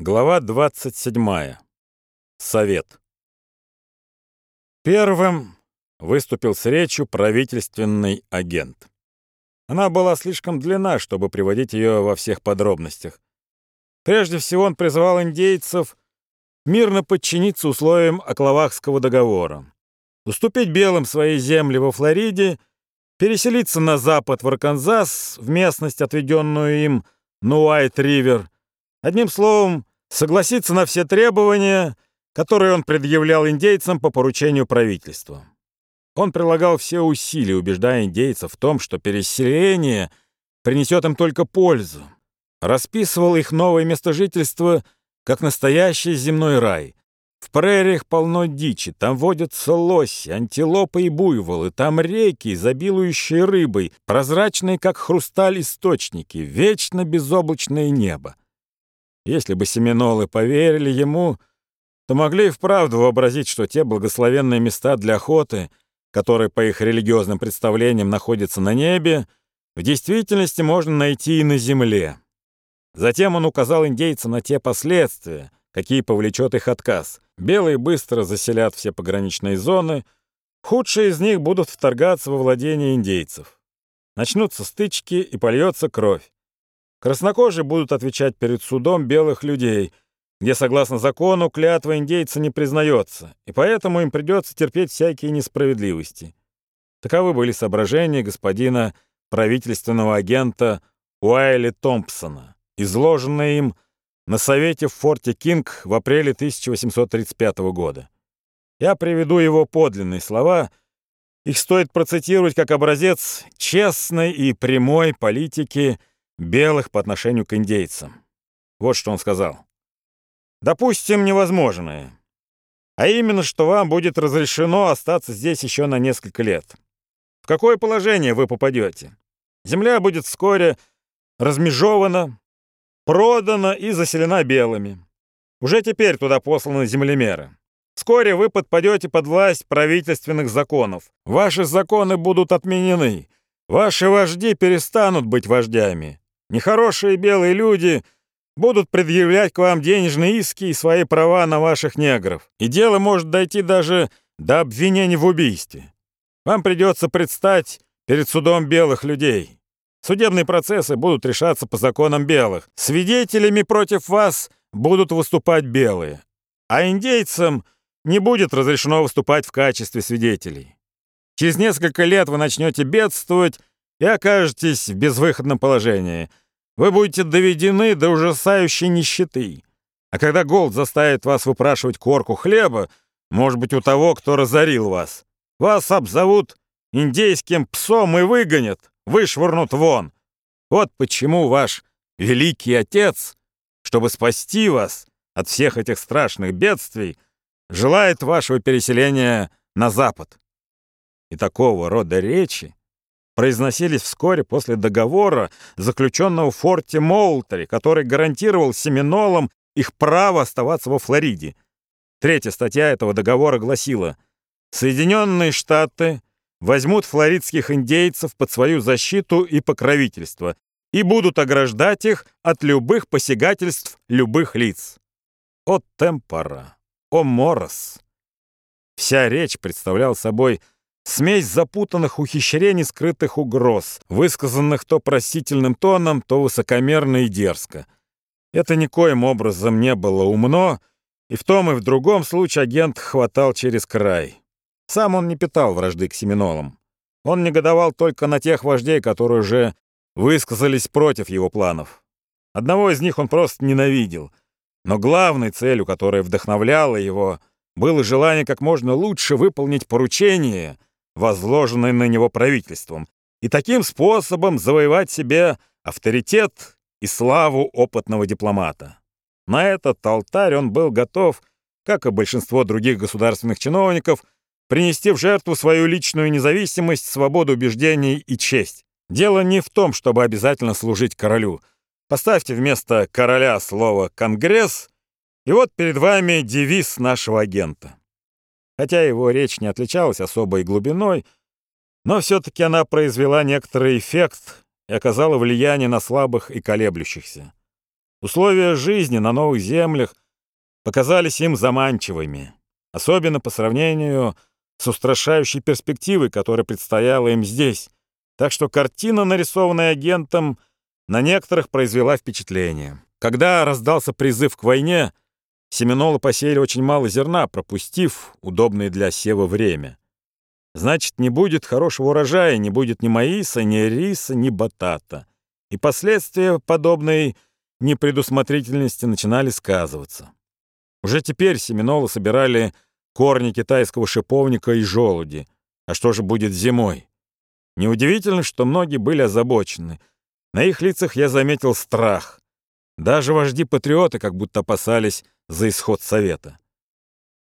Глава 27. Совет. Первым выступил с речью правительственный агент. Она была слишком длинна, чтобы приводить ее во всех подробностях. Прежде всего он призывал индейцев мирно подчиниться условиям Оклавахского договора, уступить белым свои земли во Флориде, переселиться на запад в Арканзас, в местность, отведенную им на Уайт-Ривер, Одним словом, согласиться на все требования, которые он предъявлял индейцам по поручению правительства. Он прилагал все усилия, убеждая индейцев в том, что переселение принесет им только пользу. Расписывал их новое место жительства как настоящий земной рай. В прериях полно дичи, там водятся лоси, антилопы и буйволы, там реки, изобилующие рыбой, прозрачные, как хрусталь, источники, вечно безоблачное небо. Если бы семинолы поверили ему, то могли и вправду вообразить, что те благословенные места для охоты, которые по их религиозным представлениям находятся на небе, в действительности можно найти и на земле. Затем он указал индейцам на те последствия, какие повлечет их отказ. Белые быстро заселят все пограничные зоны, худшие из них будут вторгаться во владение индейцев. Начнутся стычки и польется кровь. Краснокожие будут отвечать перед судом белых людей, где, согласно закону, клятва индейца не признается, и поэтому им придется терпеть всякие несправедливости. Таковы были соображения господина правительственного агента Уайли Томпсона, изложенные им на совете в форте Кинг в апреле 1835 года. Я приведу его подлинные слова. Их стоит процитировать как образец честной и прямой политики белых по отношению к индейцам. Вот что он сказал. «Допустим, невозможное. А именно, что вам будет разрешено остаться здесь еще на несколько лет. В какое положение вы попадете? Земля будет вскоре размежована, продана и заселена белыми. Уже теперь туда посланы землемеры. Вскоре вы подпадете под власть правительственных законов. Ваши законы будут отменены. Ваши вожди перестанут быть вождями. Нехорошие белые люди будут предъявлять к вам денежные иски и свои права на ваших негров. И дело может дойти даже до обвинений в убийстве. Вам придется предстать перед судом белых людей. Судебные процессы будут решаться по законам белых. Свидетелями против вас будут выступать белые. А индейцам не будет разрешено выступать в качестве свидетелей. Через несколько лет вы начнете бедствовать и окажетесь в безвыходном положении. Вы будете доведены до ужасающей нищеты. А когда голод заставит вас выпрашивать корку хлеба, может быть, у того, кто разорил вас, вас обзовут индейским псом и выгонят, вышвырнут вон. Вот почему ваш великий отец, чтобы спасти вас от всех этих страшных бедствий, желает вашего переселения на запад. И такого рода речи произносились вскоре после договора, заключенного в форте Моултери, который гарантировал семинолам их право оставаться во Флориде. Третья статья этого договора гласила «Соединенные Штаты возьмут флоридских индейцев под свою защиту и покровительство и будут ограждать их от любых посягательств любых лиц». О темпора, о морос! Вся речь представляла собой Смесь запутанных ухищрений, скрытых угроз, высказанных то просительным тоном, то высокомерно и дерзко. Это никоим образом не было умно, и в том и в другом случае агент хватал через край. Сам он не питал вражды к семинолам. Он негодовал только на тех вождей, которые уже высказались против его планов. Одного из них он просто ненавидел. Но главной целью, которая вдохновляла его, было желание как можно лучше выполнить поручение — возложенной на него правительством, и таким способом завоевать себе авторитет и славу опытного дипломата. На этот алтарь он был готов, как и большинство других государственных чиновников, принести в жертву свою личную независимость, свободу убеждений и честь. Дело не в том, чтобы обязательно служить королю. Поставьте вместо короля слово «конгресс», и вот перед вами девиз нашего агента. Хотя его речь не отличалась особой глубиной, но все-таки она произвела некоторый эффект и оказала влияние на слабых и колеблющихся. Условия жизни на новых землях показались им заманчивыми, особенно по сравнению с устрашающей перспективой, которая предстояла им здесь, так что картина, нарисованная агентом, на некоторых произвела впечатление. Когда раздался призыв к войне, Семенолы посеяли очень мало зерна, пропустив удобное для сева время. Значит, не будет хорошего урожая, не будет ни маиса, ни риса, ни батата. И последствия подобной непредусмотрительности начинали сказываться. Уже теперь семенолы собирали корни китайского шиповника и желуди. А что же будет зимой? Неудивительно, что многие были озабочены. На их лицах я заметил страх. Даже вожди-патриоты как будто опасались за исход совета.